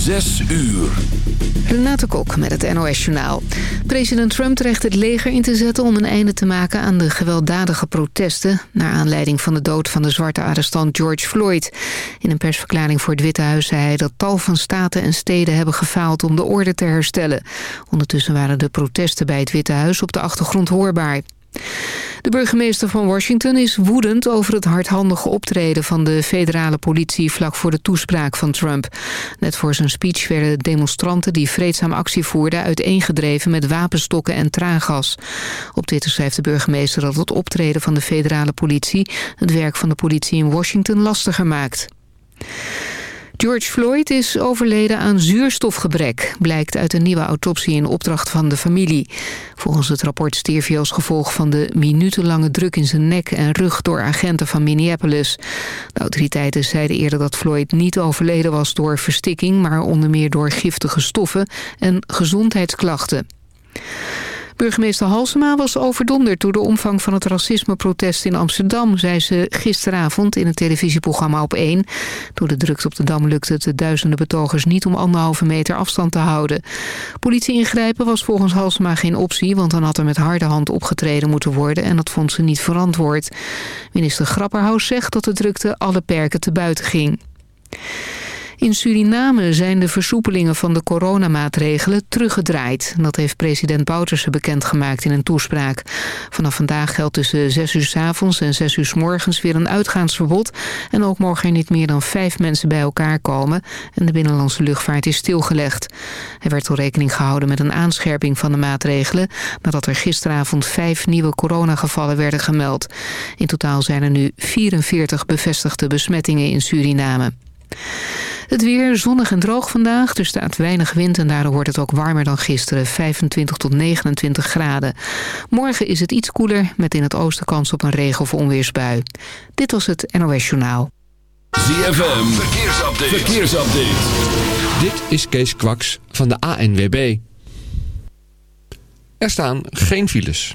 Zes uur. Renate Kok met het NOS Journaal. President Trump dreigt het leger in te zetten om een einde te maken aan de gewelddadige protesten... naar aanleiding van de dood van de zwarte arrestant George Floyd. In een persverklaring voor het Witte Huis zei hij dat tal van staten en steden hebben gefaald om de orde te herstellen. Ondertussen waren de protesten bij het Witte Huis op de achtergrond hoorbaar. De burgemeester van Washington is woedend over het hardhandige optreden van de federale politie vlak voor de toespraak van Trump. Net voor zijn speech werden demonstranten die vreedzaam actie voerden uiteengedreven met wapenstokken en traangas. Op Twitter schrijft de burgemeester dat het optreden van de federale politie het werk van de politie in Washington lastiger maakt. George Floyd is overleden aan zuurstofgebrek... blijkt uit een nieuwe autopsie in opdracht van de familie. Volgens het rapport stierf hij als gevolg van de minutenlange druk in zijn nek en rug... door agenten van Minneapolis. De autoriteiten zeiden eerder dat Floyd niet overleden was door verstikking... maar onder meer door giftige stoffen en gezondheidsklachten. Burgemeester Halsema was overdonderd door de omvang van het racismeprotest in Amsterdam, zei ze gisteravond in het televisieprogramma op 1. Door de drukte op de Dam lukte het de duizenden betogers niet om anderhalve meter afstand te houden. Politie ingrijpen was volgens Halsema geen optie, want dan had er met harde hand opgetreden moeten worden en dat vond ze niet verantwoord. Minister Grapperhaus zegt dat de drukte alle perken te buiten ging. In Suriname zijn de versoepelingen van de coronamaatregelen teruggedraaid. Dat heeft president Bouterse bekendgemaakt in een toespraak. Vanaf vandaag geldt tussen 6 uur s avonds en 6 uur s morgens weer een uitgaansverbod. En ook mogen er niet meer dan vijf mensen bij elkaar komen. En de binnenlandse luchtvaart is stilgelegd. Er werd al rekening gehouden met een aanscherping van de maatregelen... nadat er gisteravond vijf nieuwe coronagevallen werden gemeld. In totaal zijn er nu 44 bevestigde besmettingen in Suriname. Het weer zonnig en droog vandaag. Er staat weinig wind en daardoor wordt het ook warmer dan gisteren. 25 tot 29 graden. Morgen is het iets koeler met in het oosten kans op een regen- of onweersbui. Dit was het NOS Journaal. ZFM, verkeersupdate. verkeersupdate. Dit is Kees Kwaks van de ANWB. Er staan geen files.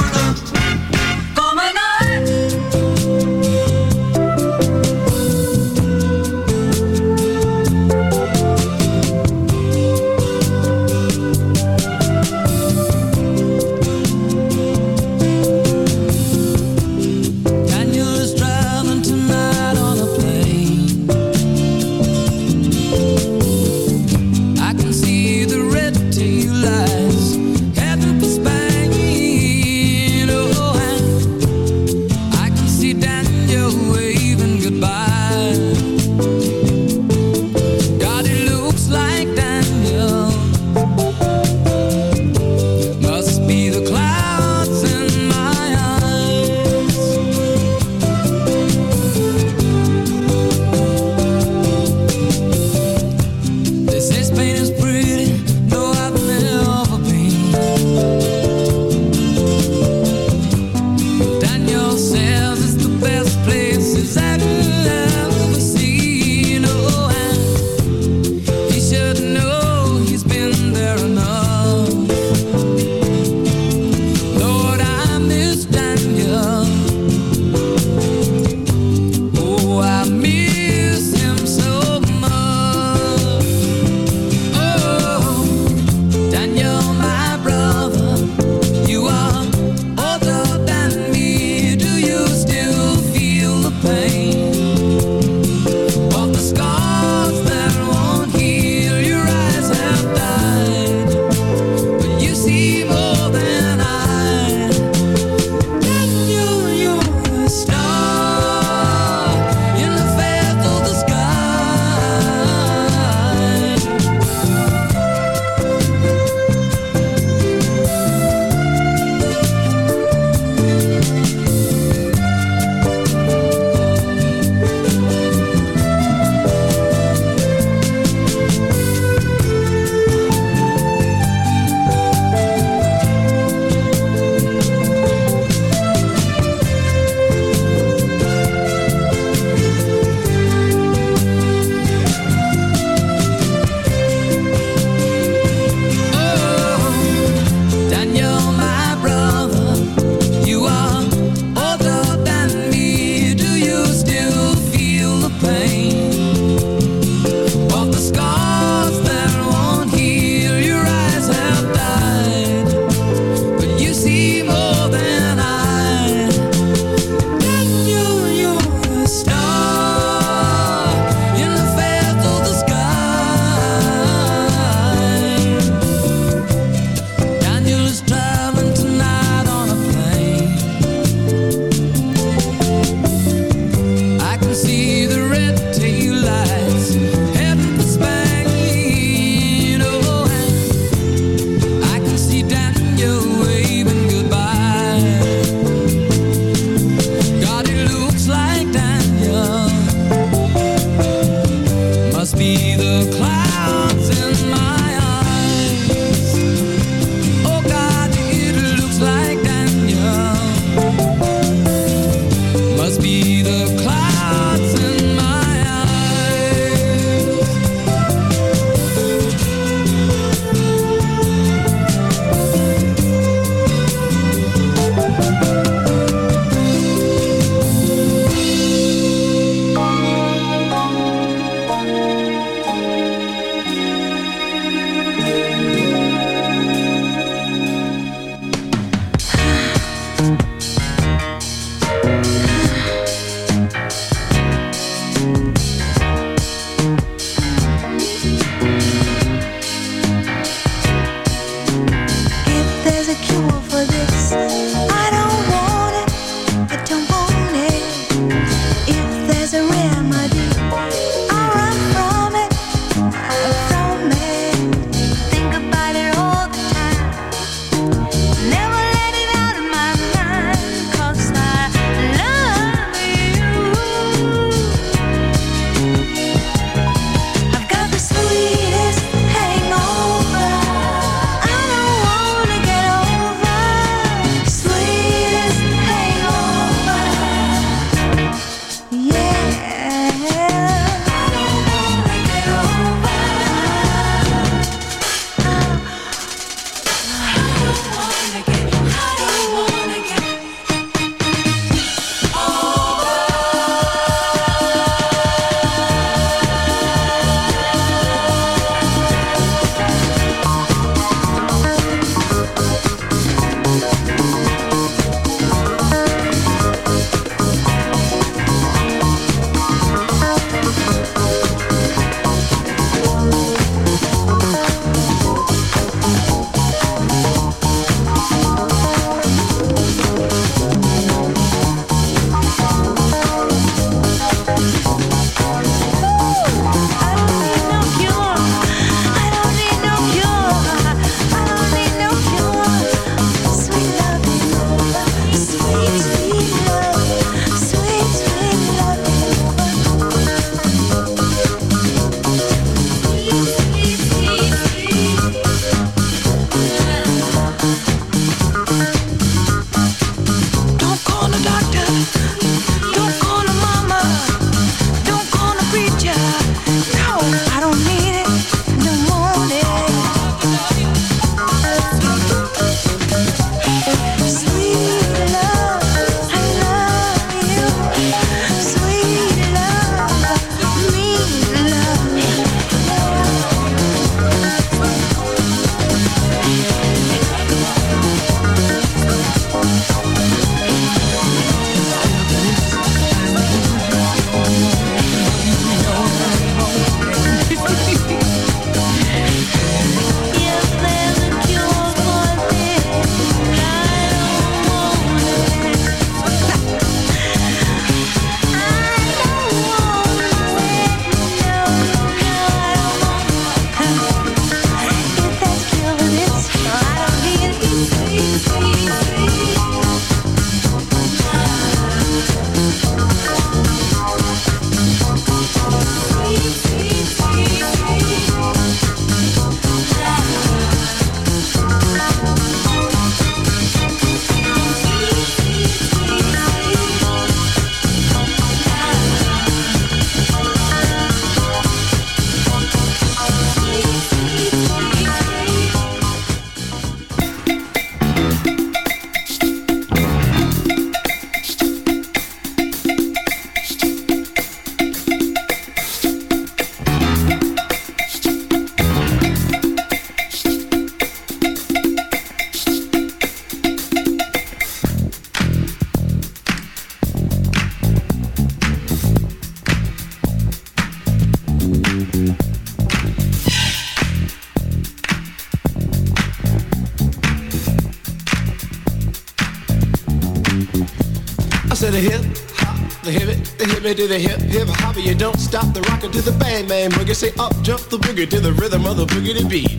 hip hop, the hip it, the hip to the hip hip hop. You don't stop the rocker to the bang bang boogie. Say up jump the boogie to the rhythm of the boogie to beat.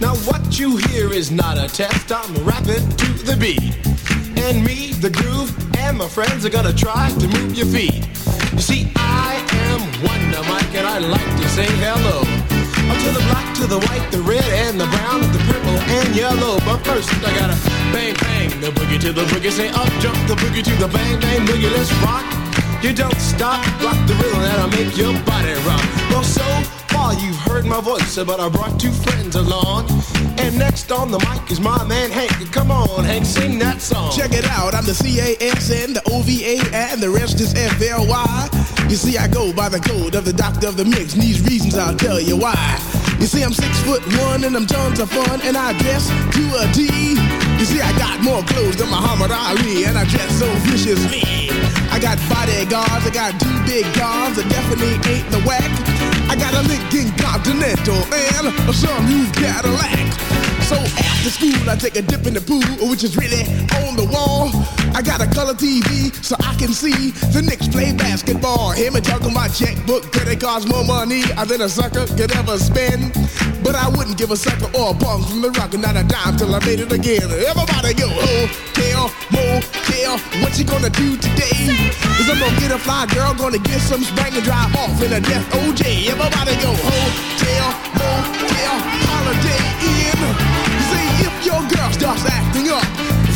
Now what you hear is not a test. I'm rapping to the beat, and me, the groove, and my friends are gonna try to move your feet. You see, I am Wonder Mike, and I like to say hello. To the black, to the white, the red, and the brown, the purple, and yellow. But first, I gotta bang, bang, the boogie to the boogie. Say up, jump the boogie to the bang, bang, boogie. Let's rock. You don't stop, rock the rhythm that'll make your body rock. Well, so far you've heard my voice, but I brought two friends along. And next on the mic is my man Hank. Come on, Hank, sing that song. Check it out, I'm the C-A-S-N, the O-V-A, and the rest is F-L-Y. You see, I go by the code of the doctor of the mix, and these reasons I'll tell you why. You see, I'm six foot one, and I'm tons of fun, and I dress to a T. You see, I got more clothes than Muhammad Ali, and I dress so viciously. I got bodyguards, I got two big guns that definitely ain't the whack. I got a Lincoln Continental and a some new Cadillac. So after school, I take a dip in the pool, which is really on the wall. I got a color TV so I can see the Knicks play basketball. Him and talking my checkbook, credit it costs more money I than a sucker could ever spend. But I wouldn't give a sucker or a bum from the rock, not a dime till I made it again. Everybody go, oh, hotel, motel, what you gonna do today? Is I'm gonna get a fly girl, gonna get some spank and drive off in a death OJ. Everybody go, hotel, motel, Holiday Inn. See if your girl starts acting up,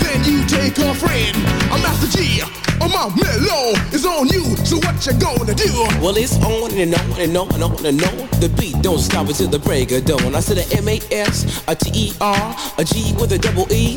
then you take her friend. I'm Master Gee. Oh mellow is on you, so what you gonna do? Well, it's on and on and on and on and on. The beat don't stop until the break of dawn. I said a M-A-S, a T-E-R, a G with a double E.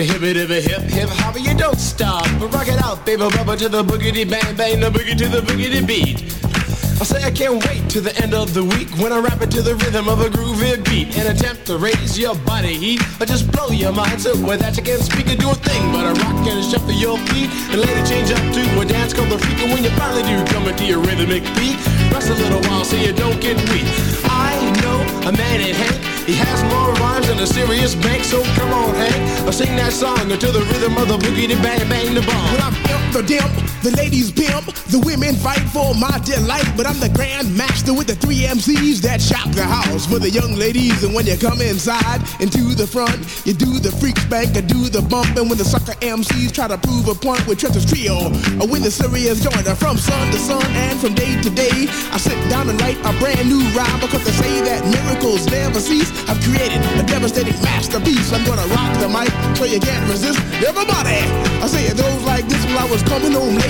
The hip it, the hip hip hop, you don't stop. But rock it out, baby, bubba to the boogity bang bang, the boogie to the boogity beat. I say I can't wait to the end of the week when I rap it to the rhythm of a groovy beat and attempt to raise your body heat or just blow your mind so with that you can't speak or do a thing but a rock and shuffle your feet and later change up to a dance called the freak and when you finally do come into your rhythmic beat rest a little while so you don't get weak. I know a man in Hank he has more rhymes than a serious bank, so come on, Hank. I'll sing that song until the rhythm of the boogie, bang, bang, the bomb. When I'm imp the the ladies pimp, the women fight for my delight. But I'm the grand master with the three MCs that shop the house for the young ladies. And when you come inside into the front, you do the freak spank, I do the bump. And when the sucker MCs try to prove a point with Trent's trio, or when the serious joiner from sun to sun and from day to day, I sit down and write a brand new rhyme because they say that miracles never cease. I've created a devastating masterpiece. I'm gonna rock the mic so you can't resist. Everybody, I say it goes like this while I was coming home late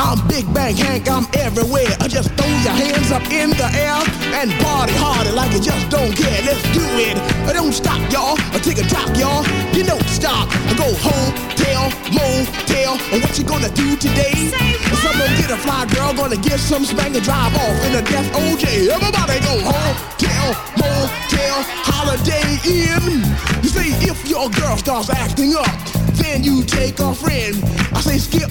I'm Big Bang Hank, I'm everywhere. I just throw your hands up in the air and party harder like you just don't care. Let's do it. I don't stop, y'all. I take a drop, y'all. You don't stop. I go home, tell, motel. And what you gonna do today? Someone get a fly girl, gonna get some spank and drive off in a death OJ. Everybody go home, tell, motel, Holiday Inn. You see, if your girl starts acting up, then you take a friend. I say skip,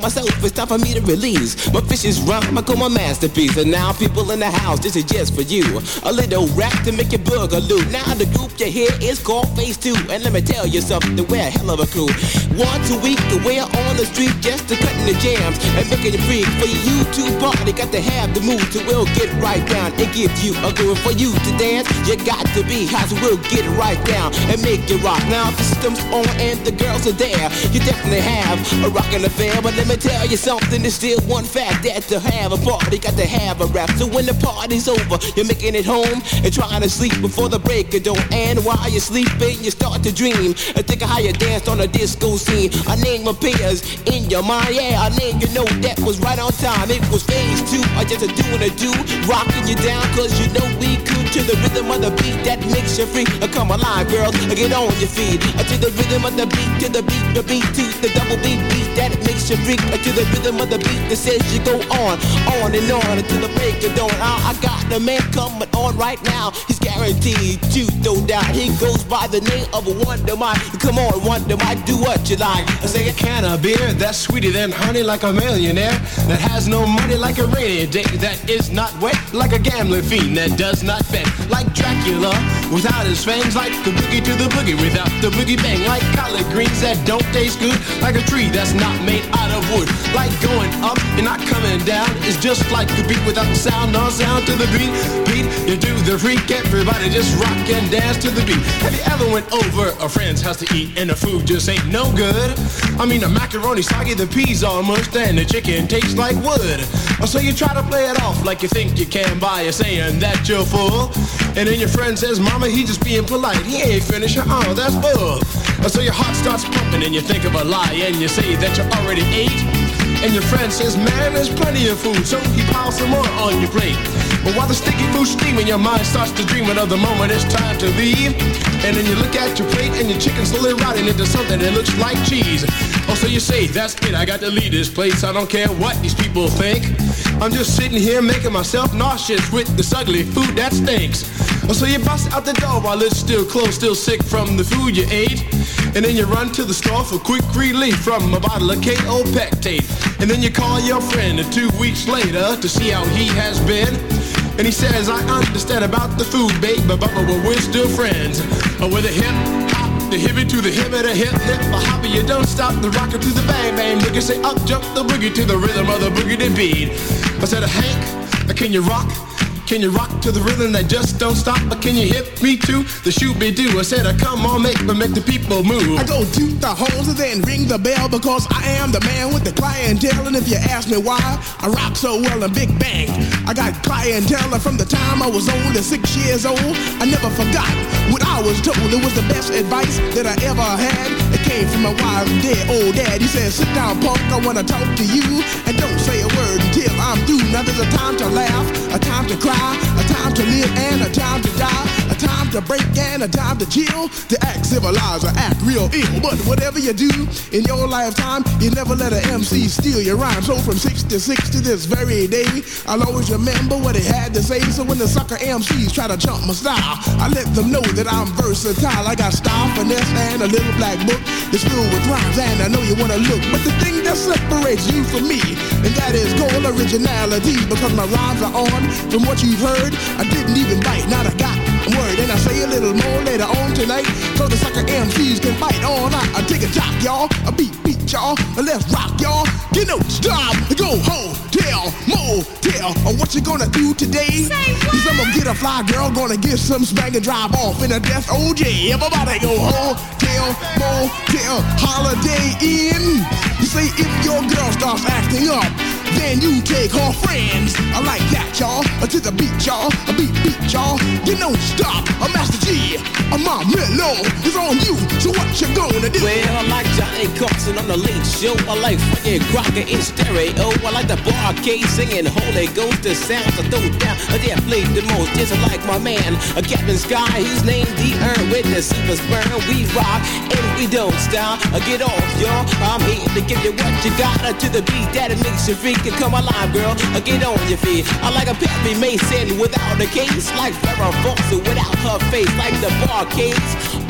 myself, it's time for me to release my vicious rhyme. I call my masterpiece. And now people in the house, this is just for you. A little rap to make your boogaloo. Now the group you hear is called Phase 2. And let me tell you something, we're a hell of a crew. Once a week, we're on the street just to cutting the jams and making it free for you to party. Got to have the mood to will get right down and give you a groove for you to dance. You got to be hot, so we'll get right down and make it rock. Now the system's on and the girls are there. You definitely have a rockin' affair, but let me tell you something. There's still one fact that to have a party, got to have a rap. So when the party's over, you're making it home and trying to sleep before the break of dawn. And while you're sleeping, you start to dream and think of how you danced on a disco scene. A name appears in your mind, yeah, a name you know that was right on time. It was phase two, I just a doing a do, rocking you down, cause you know we could to the rhythm of the beat that makes you free. Uh, Come alive, girls, uh, get on your feet. Uh, To the rhythm of the beat, to the beat, the beat, to the double beat beat that makes you freak. To the rhythm of the beat that says you go on, on and on until the break of dawn. Uh, I got the man coming on right now. He's guaranteed to no doubt. He goes by the name of a Wonder Mike. Come on, Wonder Mike, do what you like. I say a can of beer that's sweeter than honey like a millionaire that has no money like a rainy day that is not wet like a gambling fiend that does not bet like Dracula without his fangs like the boogie to the boogie without the boogie bang like collard greens that don't taste good like a tree that's not made out of wood like going up and not coming down. Is just like the beat without the sound no sound to the beat. Beat you do the freak everybody just rock and dance to the beat. Have you ever went over a friend's house to eat and the food just ain't no good? I mean the macaroni soggy the peas all mushed and the chicken tastes like wood. So you try to play it off like you think you can by saying that you're full and then your friend says mama he just being polite he ain't finished oh that's bull uh, so your heart starts pumping and you think of a lie and you say that you already ate and your friend says, man, there's plenty of food, so he piles some more on your plate. But while the sticky food's steaming, your mind starts to dreaming of the moment it's time to leave. And then you look at your plate and your chicken slowly rotting into something that looks like cheese. Oh, so you say, that's it, I got to leave this place. I don't care what these people think. I'm just sitting here making myself nauseous with this ugly food that stinks. Oh, so you bust out the door while it's still closed, still sick from the food you ate. And then you run to the store for quick relief from a bottle of Kaopectate. And then you call your friend two weeks later to see how he has been. And he says, I understand about the food, babe, but, but, but we're still friends. Uh, with a hip hop, the hippie to the hip a hip hip, a hopper, you don't stop the rocker to the bang bang boogie. Say up jump the boogie to the rhythm of the boogie beat. I said, Hank, can you rock? Can you rock to the rhythm that just don't stop? Can you hit me to the shoot be do? I said, uh, come on, make me make the people move. I go toot the horns and then ring the bell because I am the man with the clientele. And if you ask me why I rock so well in Big Bang, I got clientele from the time I was only six years old. I never forgot what I was told. It was the best advice that I ever had. It came from my and dead old dad. He said, sit down, punk, I wanna talk to you. And don't say a word until I'm through. Now there's a time to laugh, a time to cry, a time to live and a time to die, a time to break and a time to chill, to act civilized or act real ill. But whatever you do in your lifetime, you never let an MC steal your rhyme. So from 66 to this very day, I'll always remember what he had to say. So when the sucker MCs try to jump my style, I let them know that I'm versatile. I got style, finesse, and a little black book that's filled with rhymes, and I know you wanna look. But the thing that separates you from me, and that is called originality, because my rhymes are on from what you've heard. I didn't even bite, not a got word. And I say a little more later on tonight, so the sucker MCs can bite all night. I take a jock, y'all, a beat, beat, y'all, a let's rock, y'all. Get no stop, go home, tell, motel, or what you gonna do today? Say what? Cause I'm gonna get a fly girl, gonna get some spank and drive off in a death oh, OJ. Everybody go home, tell, motel, Holiday Inn. You say if your girl starts acting up, then you take her friends. I like that, y'all. To the beat, y'all. A beat, beat, y'all. You don't stop. A Master Gee. A my mellow is on you. So what you gonna do? Well, I like Johnny Carson on the late show. I like Frankie Crocker in stereo. I like the Bar-Kays singing Holy Ghost. The sounds I throw down. I dare the most. Just like my man, a Captain Sky. He's named the Earn with the super sperm. We rock and we don't stop. Uh, Get off, y'all. I'm here to give you what you got. Uh, To the beat that it makes you freak. And come alive, girl. Uh, Get on your feet. I like a Perry Mason without a case. Like Farrah Fawcett without her face. Like the Bar-Kays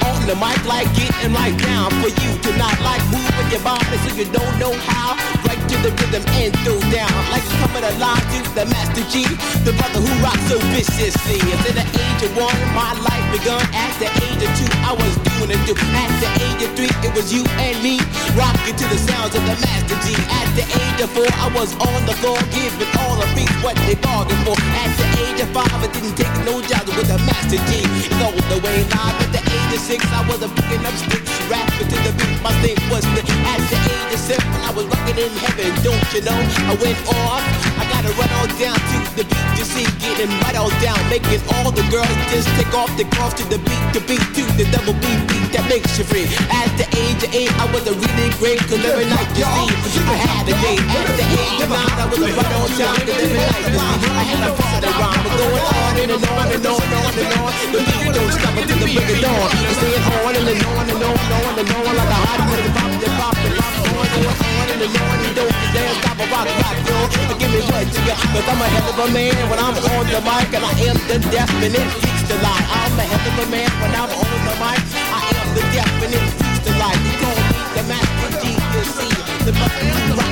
on the mic. Like getting right down for you to not like moving your body so you don't know how. Right to the rhythm and throw down. Like coming alive to the Master Gee. The brother who rocks so viciously. At the age of one, my life begun. At the age of two, I was doing it too. At the age of three, it was you and me. Rocking to the sounds of the Master Gee. At the age of four, I was on the floor giving all the beats what they bargained for. At the age of five, I didn't take no jobs with the Master Gee. All the way live. At the age of six, I wasn't picking up sticks, rapping to the beat. My thing was the at the age of seven, I was rocking in heaven. Don't you know? I went off. I gotta run all down to the beat. You see, getting right all down, making all the girls just take off the cross to the beat, the beat to the double beat beat that makes you free. At the age of eight, I was a really great, cause every night you see, I had a date. At the age I was a right on time, night you see, I had a party rhyme. But going on and on and on and on and on. The beat don't stop until the break of dawn. It's staying on and on and on and on and on like a hot minute pop, pop, pop, on on and on and don't dare stop a rock, rock, yo. Give me what you got, cause I'm a hell of a man when I'm on the mic and I am the definite. I'm a hell of a man when I'm on the mic. I am the definite. You me the master Gee, you see. The brother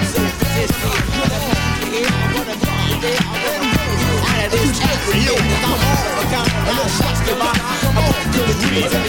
to the trees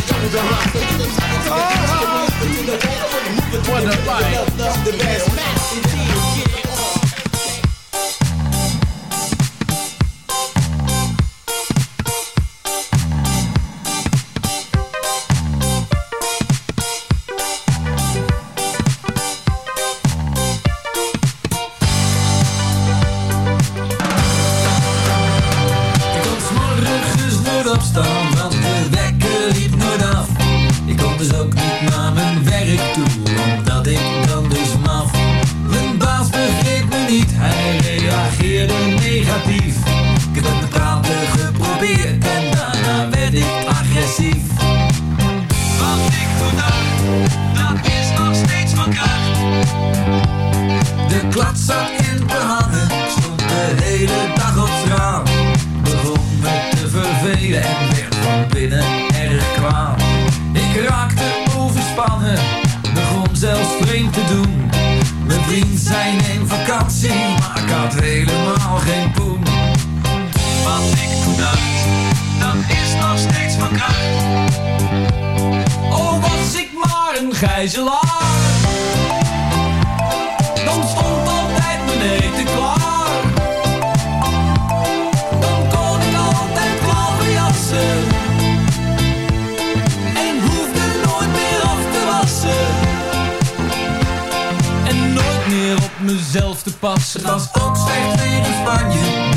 pas. Het als ook slecht weer in Spanje.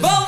Vamos!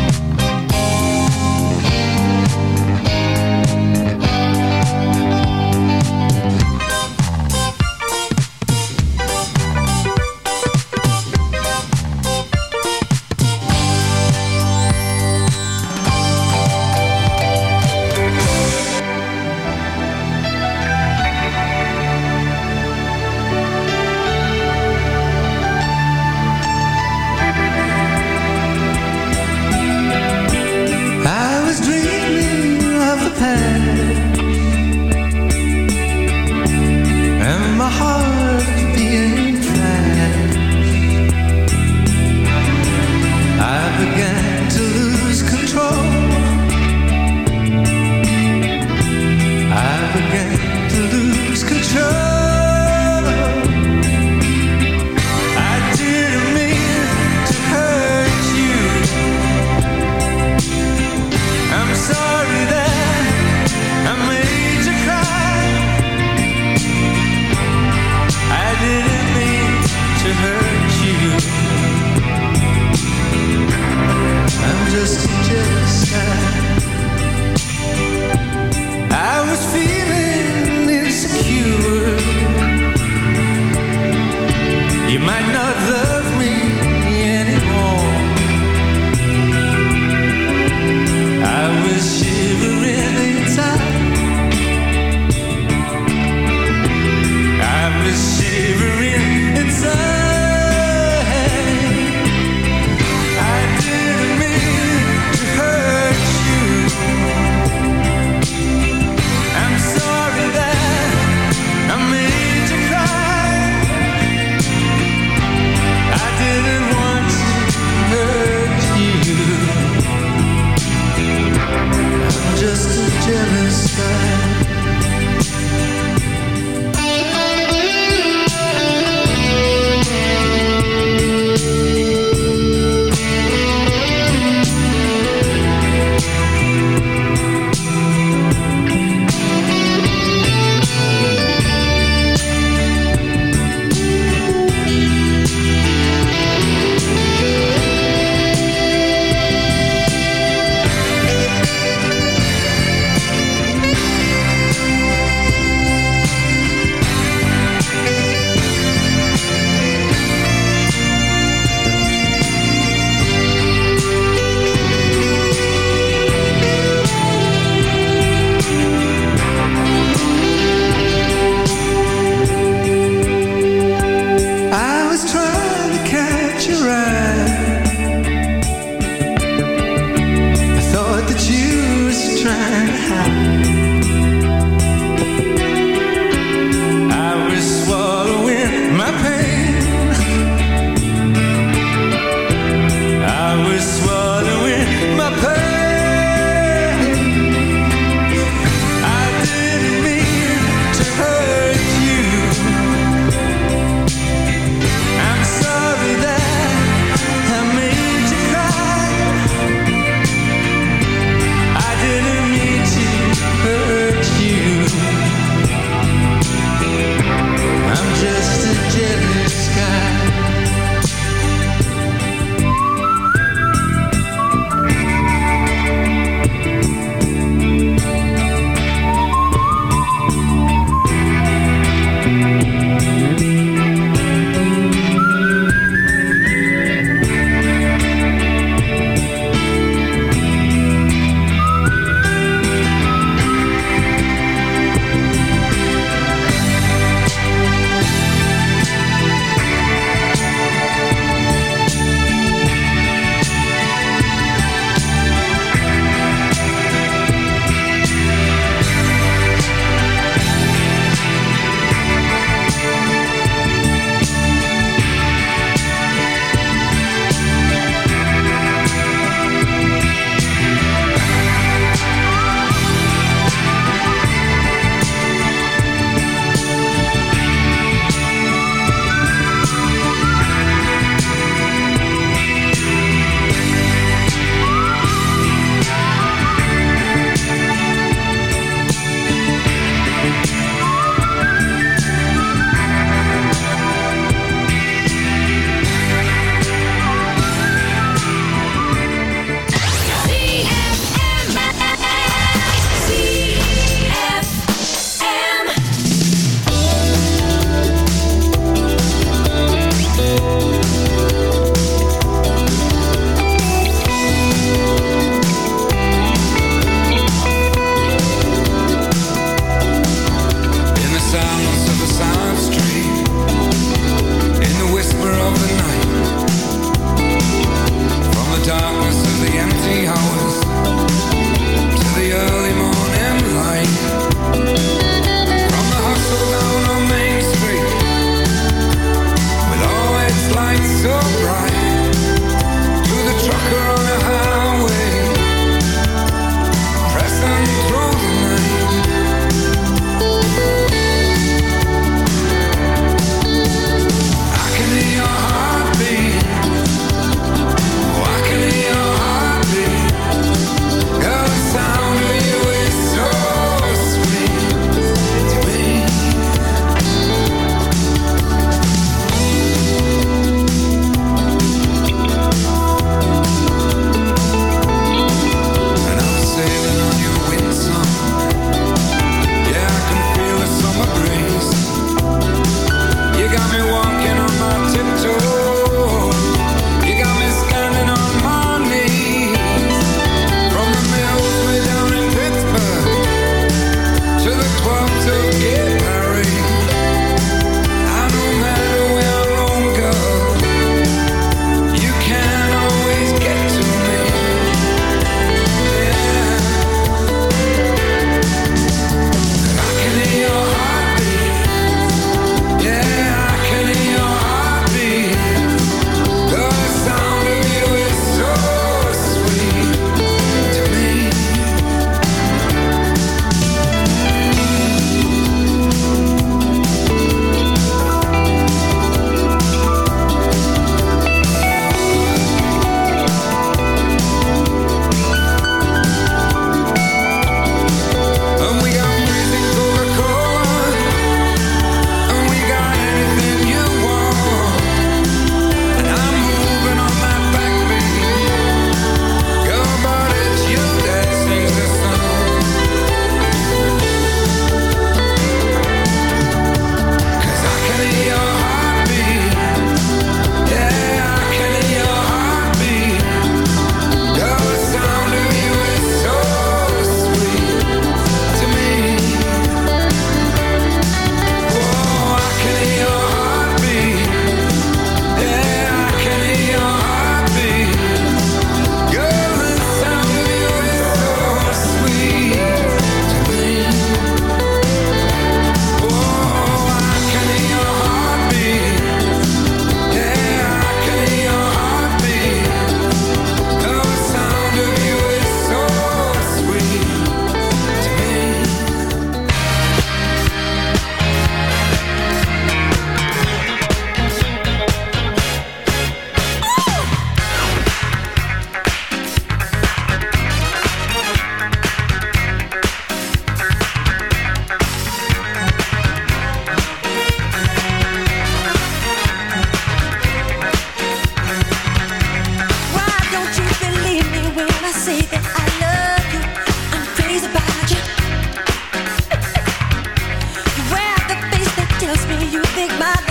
Me you think my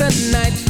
the night